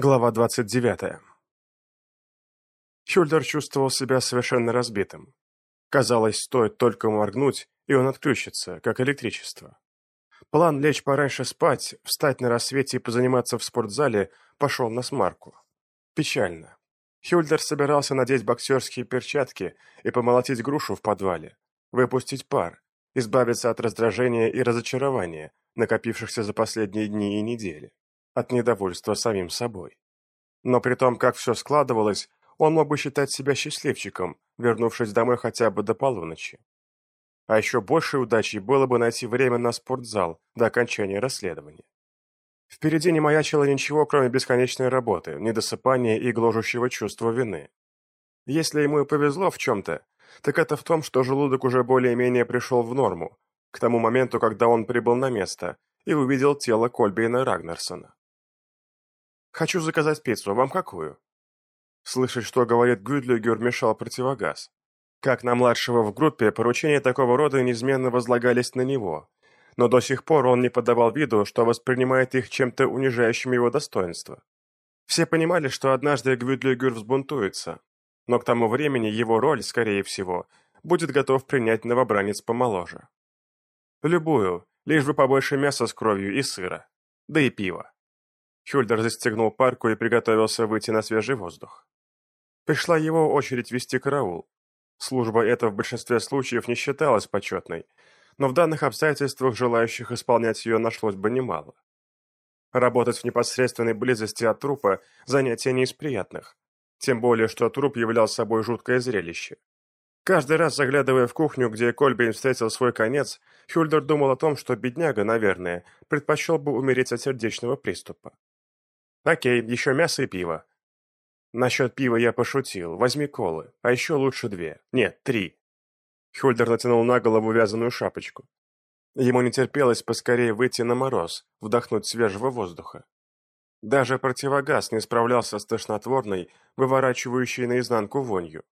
Глава 29. Хюльдер чувствовал себя совершенно разбитым. Казалось, стоит только моргнуть, и он отключится, как электричество. План лечь пораньше спать, встать на рассвете и позаниматься в спортзале пошел на смарку. Печально. Хюльдер собирался надеть боксерские перчатки и помолотить грушу в подвале, выпустить пар, избавиться от раздражения и разочарования, накопившихся за последние дни и недели от недовольства самим собой. Но при том, как все складывалось, он мог бы считать себя счастливчиком, вернувшись домой хотя бы до полуночи. А еще большей удачей было бы найти время на спортзал до окончания расследования. Впереди не маячило ничего, кроме бесконечной работы, недосыпания и гложущего чувства вины. Если ему и повезло в чем-то, так это в том, что желудок уже более-менее пришел в норму, к тому моменту, когда он прибыл на место и увидел тело Кольбейна Рагнарсона. «Хочу заказать пиццу. Вам какую?» Слышать, что говорит Гюдлигер, мешал противогаз. Как на младшего в группе, поручения такого рода неизменно возлагались на него. Но до сих пор он не подавал виду, что воспринимает их чем-то унижающим его достоинство. Все понимали, что однажды Гвюдлигер взбунтуется, но к тому времени его роль, скорее всего, будет готов принять новобранец помоложе. Любую, лишь бы побольше мяса с кровью и сыра, да и пива. Хюльдер застегнул парку и приготовился выйти на свежий воздух. Пришла его очередь вести караул. Служба эта в большинстве случаев не считалась почетной, но в данных обстоятельствах желающих исполнять ее нашлось бы немало. Работать в непосредственной близости от трупа – занятие не из приятных, тем более, что труп являл собой жуткое зрелище. Каждый раз заглядывая в кухню, где Кольбейн встретил свой конец, Хюльдер думал о том, что бедняга, наверное, предпочел бы умереть от сердечного приступа. Окей, еще мясо и пиво. Насчет пива я пошутил. Возьми колы, а еще лучше две. Нет, три. Хюльдер натянул на голову вязаную шапочку. Ему не терпелось поскорее выйти на мороз, вдохнуть свежего воздуха. Даже противогаз не справлялся с тошнотворной, выворачивающей наизнанку вонью.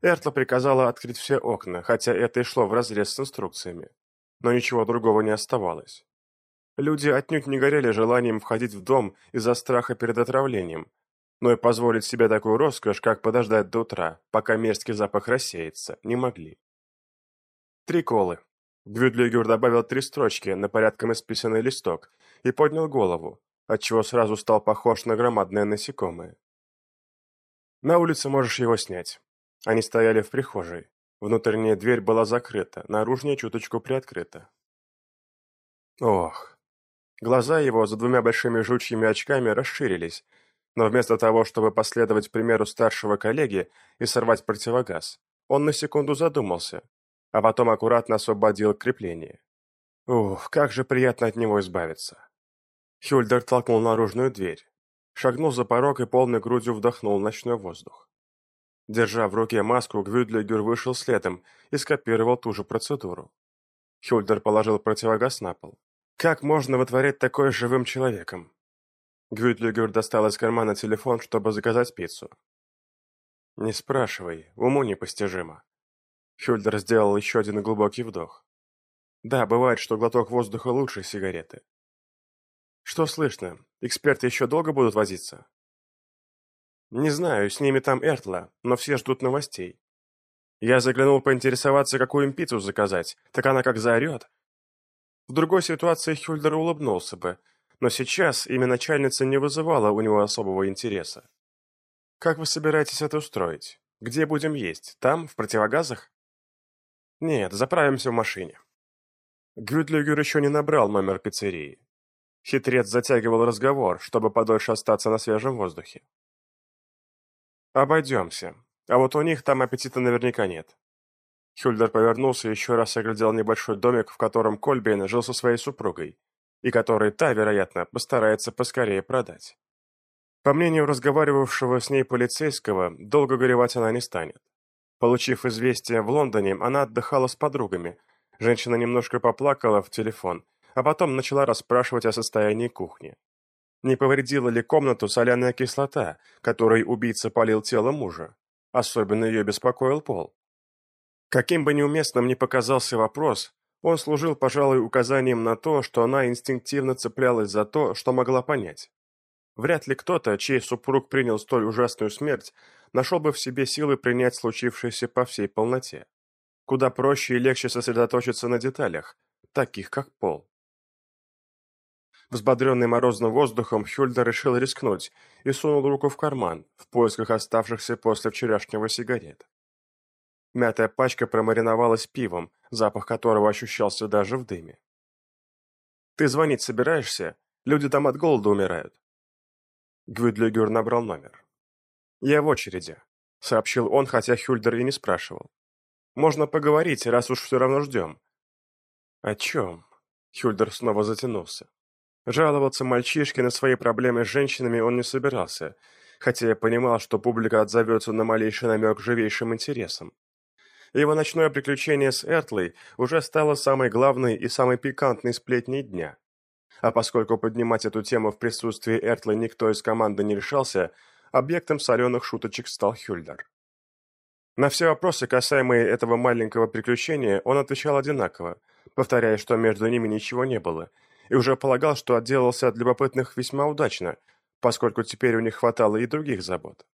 Эртла приказала открыть все окна, хотя это и шло вразрез с инструкциями. Но ничего другого не оставалось. Люди отнюдь не горели желанием входить в дом из-за страха перед отравлением, но и позволить себе такую роскошь, как подождать до утра, пока мерзкий запах рассеется, не могли. Три колы. Гвюдлигер добавил три строчки на порядком исписанный листок и поднял голову, отчего сразу стал похож на громадное насекомое. На улице можешь его снять. Они стояли в прихожей. Внутренняя дверь была закрыта, наружная чуточку приоткрыта. Ох, Глаза его за двумя большими жучьими очками расширились, но вместо того, чтобы последовать примеру старшего коллеги и сорвать противогаз, он на секунду задумался, а потом аккуратно освободил крепление. Ух, как же приятно от него избавиться. Хюльдер толкнул наружную дверь, шагнул за порог и полной грудью вдохнул ночной воздух. Держа в руке маску, Гвюдлигер вышел следом и скопировал ту же процедуру. Хюльдер положил противогаз на пол, как можно вытворять такое с живым человеком? Гвюдлигер достал из кармана телефон, чтобы заказать пиццу. «Не спрашивай, уму непостижимо». Хюльдер сделал еще один глубокий вдох. «Да, бывает, что глоток воздуха лучше сигареты». «Что слышно? Эксперты еще долго будут возиться?» «Не знаю, с ними там Эртла, но все ждут новостей. Я заглянул поинтересоваться, какую им пиццу заказать, так она как заорет, в другой ситуации Хюльдер улыбнулся бы, но сейчас имя начальницы не вызывало у него особого интереса. «Как вы собираетесь это устроить? Где будем есть? Там, в противогазах?» «Нет, заправимся в машине». Гюдлигер еще не набрал номер пиццерии. Хитрец затягивал разговор, чтобы подольше остаться на свежем воздухе. «Обойдемся. А вот у них там аппетита наверняка нет. Хюльдер повернулся и еще раз оглядел небольшой домик, в котором Кольбейн жил со своей супругой, и который та, вероятно, постарается поскорее продать. По мнению разговаривавшего с ней полицейского, долго горевать она не станет. Получив известие в Лондоне, она отдыхала с подругами. Женщина немножко поплакала в телефон, а потом начала расспрашивать о состоянии кухни. Не повредила ли комнату соляная кислота, которой убийца полил тело мужа? Особенно ее беспокоил пол. Каким бы неуместным ни показался вопрос, он служил, пожалуй, указанием на то, что она инстинктивно цеплялась за то, что могла понять. Вряд ли кто-то, чей супруг принял столь ужасную смерть, нашел бы в себе силы принять случившееся по всей полноте. Куда проще и легче сосредоточиться на деталях, таких как пол. Взбодренный морозным воздухом, Хюльда решил рискнуть и сунул руку в карман, в поисках оставшихся после вчерашнего сигарет. Мятая пачка промариновалась пивом, запах которого ощущался даже в дыме. «Ты звонить собираешься? Люди там от голода умирают». Гвюдлигер набрал номер. «Я в очереди», — сообщил он, хотя Хюльдер и не спрашивал. «Можно поговорить, раз уж все равно ждем». «О чем?» — Хюльдер снова затянулся. Жаловаться мальчишке на свои проблемы с женщинами он не собирался, хотя я понимал, что публика отзовется на малейший намек живейшим интересом. Его ночное приключение с Эртлой уже стало самой главной и самой пикантной сплетней дня. А поскольку поднимать эту тему в присутствии Эртлы никто из команды не решался, объектом соленых шуточек стал Хюльдер. На все вопросы, касаемые этого маленького приключения, он отвечал одинаково, повторяя, что между ними ничего не было, и уже полагал, что отделался от любопытных весьма удачно, поскольку теперь у них хватало и других забот.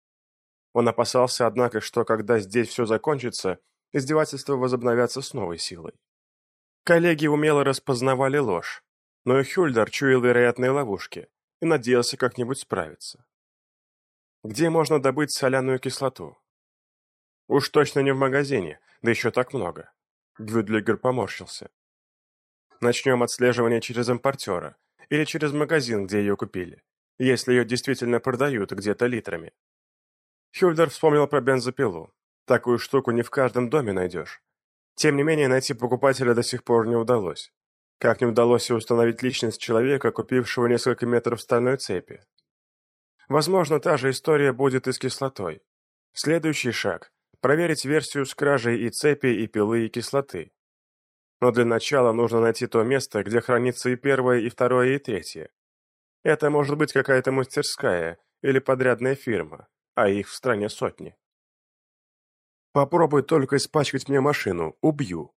Он опасался, однако, что когда здесь все закончится, издевательства возобновятся с новой силой. Коллеги умело распознавали ложь, но и Хюльдер чуял вероятные ловушки и надеялся как-нибудь справиться. Где можно добыть соляную кислоту? Уж точно не в магазине, да еще так много. Гвюдлигер поморщился. Начнем отслеживание через импортера или через магазин, где ее купили, если ее действительно продают где-то литрами. Хюльдер вспомнил про бензопилу. Такую штуку не в каждом доме найдешь. Тем не менее, найти покупателя до сих пор не удалось. Как не удалось и установить личность человека, купившего несколько метров стальной цепи. Возможно, та же история будет и с кислотой. Следующий шаг – проверить версию с кражей и цепи, и пилы, и кислоты. Но для начала нужно найти то место, где хранится и первое, и второе, и третье. Это может быть какая-то мастерская или подрядная фирма, а их в стране сотни. Попробуй только испачкать мне машину, убью.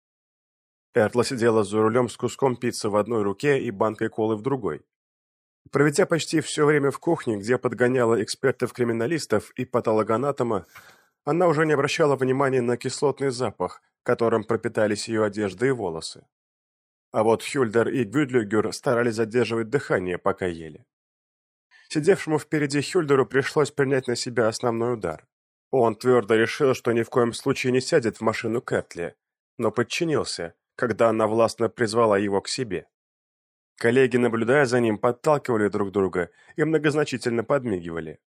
Эртла сидела за рулем с куском пиццы в одной руке и банкой колы в другой. Проведя почти все время в кухне, где подгоняла экспертов-криминалистов и патологоанатома, она уже не обращала внимания на кислотный запах, которым пропитались ее одежда и волосы. А вот Хюльдер и Гюдлюгер старались задерживать дыхание, пока ели. Сидевшему впереди Хюльдеру пришлось принять на себя основной удар. Он твердо решил, что ни в коем случае не сядет в машину Кэтли, но подчинился, когда она властно призвала его к себе. Коллеги, наблюдая за ним, подталкивали друг друга и многозначительно подмигивали.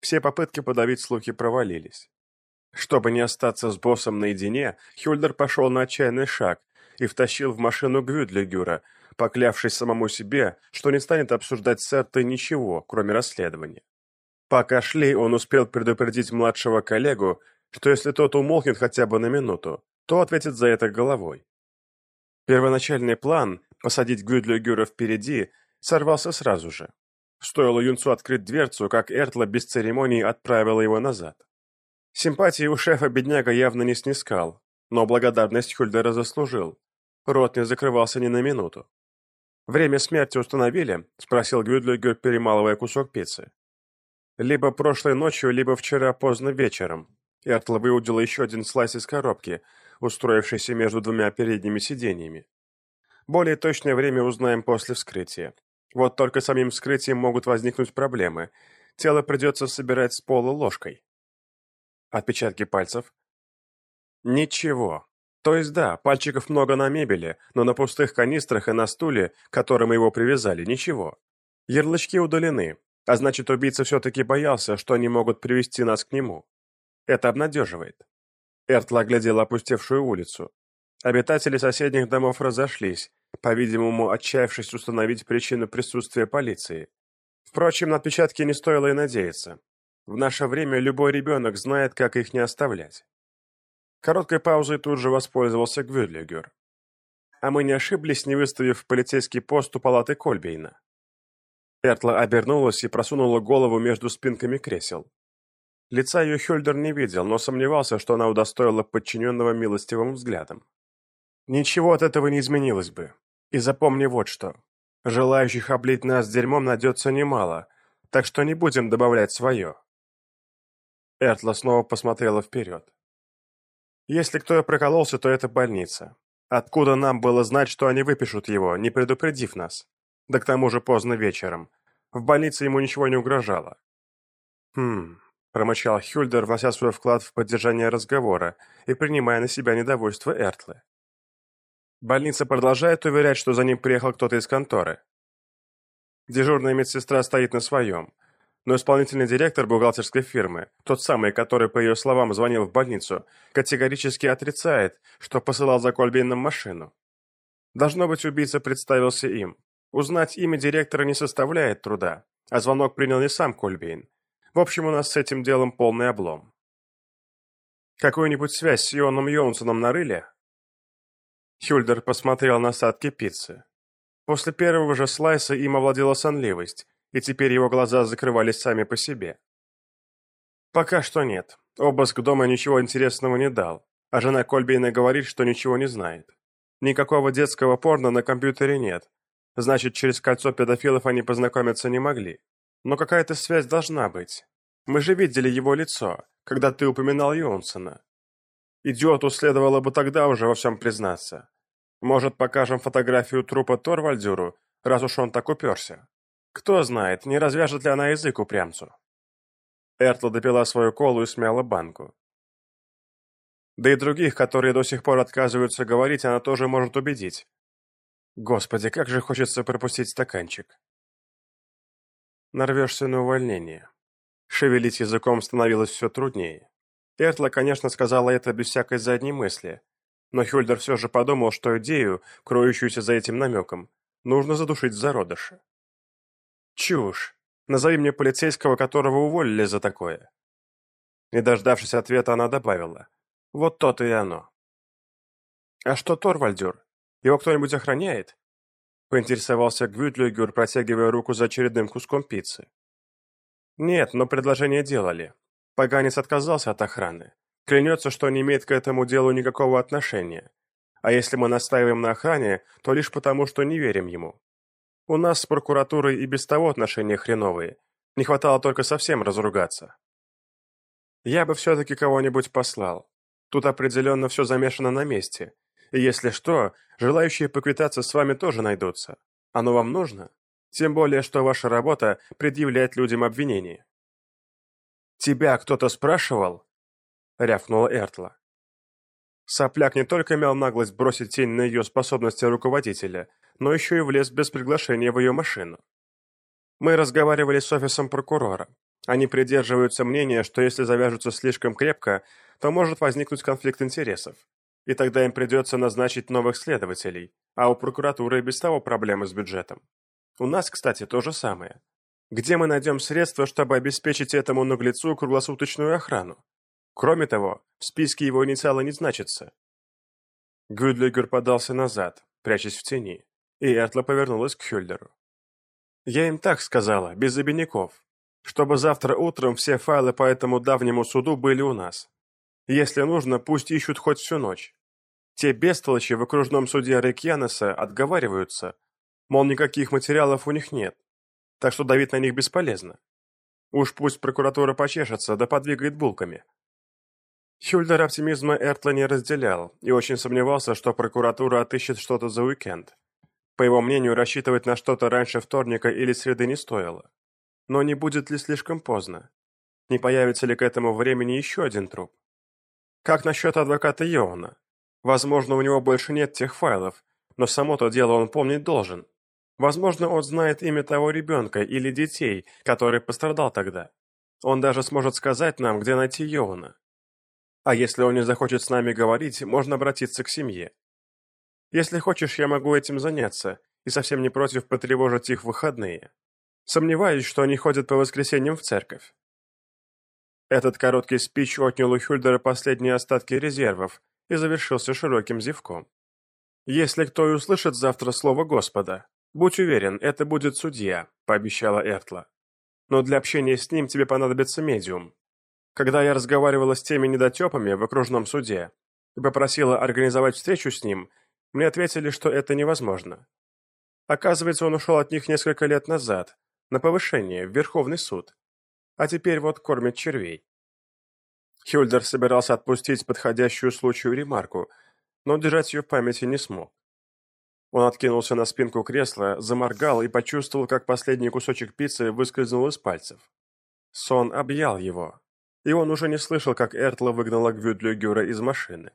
Все попытки подавить слухи провалились. Чтобы не остаться с боссом наедине, Хюльдер пошел на отчаянный шаг и втащил в машину Гвюдлигюра, поклявшись самому себе, что не станет обсуждать с Эртой ничего, кроме расследования. Пока шли, он успел предупредить младшего коллегу, что если тот умолкнет хотя бы на минуту, то ответит за это головой. Первоначальный план – посадить Гюдлюгюра впереди – сорвался сразу же. Стоило юнцу открыть дверцу, как Эртла без церемоний отправила его назад. Симпатии у шефа бедняга явно не снискал, но благодарность Хюльдера заслужил. Рот не закрывался ни на минуту. «Время смерти установили?» – спросил Гюдлюгер, перемалывая кусок пиццы. Либо прошлой ночью, либо вчера поздно вечером. Эртл выудила еще один слайс из коробки, устроившийся между двумя передними сиденьями. Более точное время узнаем после вскрытия. Вот только самим вскрытием могут возникнуть проблемы. Тело придется собирать с пола ложкой. Отпечатки пальцев? Ничего. То есть да, пальчиков много на мебели, но на пустых канистрах и на стуле, к которым его привязали, ничего. Ярлычки удалены, а значит, убийца все-таки боялся, что они могут привести нас к нему. Это обнадеживает. Эртла глядела опустевшую улицу. Обитатели соседних домов разошлись, по-видимому, отчаявшись установить причину присутствия полиции. Впрочем, на отпечатки не стоило и надеяться. В наше время любой ребенок знает, как их не оставлять. Короткой паузой тут же воспользовался Гвюдлигер. А мы не ошиблись, не выставив полицейский пост у палаты Кольбейна. Эртла обернулась и просунула голову между спинками кресел. Лица ее Хюльдер не видел, но сомневался, что она удостоила подчиненного милостивым взглядом. Ничего от этого не изменилось бы. И запомни вот что. Желающих облить нас дерьмом найдется немало, так что не будем добавлять свое». Эртла снова посмотрела вперед. «Если кто и прокололся, то это больница. Откуда нам было знать, что они выпишут его, не предупредив нас? Да к тому же поздно вечером. В больнице ему ничего не угрожало». «Хм...» – промычал Хюльдер, внося свой вклад в поддержание разговора и принимая на себя недовольство Эртлы. Больница продолжает уверять, что за ним приехал кто-то из конторы. Дежурная медсестра стоит на своем, но исполнительный директор бухгалтерской фирмы, тот самый, который, по ее словам, звонил в больницу, категорически отрицает, что посылал за Кольбейном машину. Должно быть, убийца представился им. Узнать имя директора не составляет труда, а звонок принял не сам Кольбейн. В общем, у нас с этим делом полный облом. Какую-нибудь связь с Ионом Йонсоном нарыли? Хюльдер посмотрел на остатки пиццы. После первого же слайса им овладела сонливость, и теперь его глаза закрывались сами по себе. Пока что нет. Обыск дома ничего интересного не дал, а жена Кольбейна говорит, что ничего не знает. Никакого детского порно на компьютере нет. Значит, через кольцо педофилов они познакомиться не могли. Но какая-то связь должна быть. Мы же видели его лицо, когда ты упоминал Йонсона. Идиоту следовало бы тогда уже во всем признаться. Может, покажем фотографию трупа Торвальдюру, раз уж он так уперся. Кто знает, не развяжет ли она язык упрямцу. Эртла допила свою колу и смяла банку. Да и других, которые до сих пор отказываются говорить, она тоже может убедить. Господи, как же хочется пропустить стаканчик. Нарвешься на увольнение. Шевелить языком становилось все труднее. Эртла, конечно, сказала это без всякой задней мысли, но Хюльдер все же подумал, что идею, кроющуюся за этим намеком, нужно задушить в. «Чушь! Назови мне полицейского, которого уволили за такое!» Не дождавшись ответа, она добавила. «Вот то-то и оно». «А что Торвальдюр? Его кто-нибудь охраняет?» Поинтересовался Гвюдлюгер, протягивая руку за очередным куском пиццы. «Нет, но предложение делали. Поганец отказался от охраны. Клянется, что не имеет к этому делу никакого отношения. А если мы настаиваем на охране, то лишь потому, что не верим ему. У нас с прокуратурой и без того отношения хреновые. Не хватало только совсем разругаться. Я бы все-таки кого-нибудь послал. Тут определенно все замешано на месте. И если что, желающие поквитаться с вами тоже найдутся. Оно вам нужно? Тем более, что ваша работа – предъявлять людям обвинения. «Тебя кто-то спрашивал?» — рявкнула Эртла. Сопляк не только имел наглость бросить тень на ее способности руководителя, но еще и влез без приглашения в ее машину. Мы разговаривали с офисом прокурора. Они придерживаются мнения, что если завяжутся слишком крепко, то может возникнуть конфликт интересов. И тогда им придется назначить новых следователей, а у прокуратуры и без того проблемы с бюджетом. У нас, кстати, то же самое. Где мы найдем средства, чтобы обеспечить этому наглецу круглосуточную охрану? Кроме того, в списке его инициалы не значится. Гюдлигер подался назад, прячась в тени, и Эртла повернулась к Хюльдеру. «Я им так сказала, без обиняков, чтобы завтра утром все файлы по этому давнему суду были у нас. Если нужно, пусть ищут хоть всю ночь. Те бестолочи в окружном суде Рейкьянеса отговариваются, мол, никаких материалов у них нет так что давить на них бесполезно. Уж пусть прокуратура почешется, да подвигает булками. Хюльдер оптимизма Эртла не разделял и очень сомневался, что прокуратура отыщет что-то за уикенд. По его мнению, рассчитывать на что-то раньше вторника или среды не стоило. Но не будет ли слишком поздно? Не появится ли к этому времени еще один труп? Как насчет адвоката Йоана? Возможно, у него больше нет тех файлов, но само-то дело он помнить должен. Возможно, он знает имя того ребенка или детей, который пострадал тогда. Он даже сможет сказать нам, где найти Йоуна. А если он не захочет с нами говорить, можно обратиться к семье. Если хочешь, я могу этим заняться, и совсем не против потревожить их выходные. Сомневаюсь, что они ходят по воскресеньям в церковь. Этот короткий спич отнял у Хюльдера последние остатки резервов и завершился широким зевком. Если кто и услышит завтра слово Господа, «Будь уверен, это будет судья», — пообещала Эртла. «Но для общения с ним тебе понадобится медиум. Когда я разговаривала с теми недотепами в окружном суде и попросила организовать встречу с ним, мне ответили, что это невозможно. Оказывается, он ушел от них несколько лет назад, на повышение в Верховный суд. А теперь вот кормит червей. Хюльдер собирался отпустить подходящую случаю ремарку, но держать ее в памяти не смог. Он откинулся на спинку кресла, заморгал и почувствовал, как последний кусочек пиццы выскользнул из пальцев. Сон объял его, и он уже не слышал, как Эртла выгнала Гвюдлюгюра из машины.